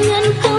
ngân không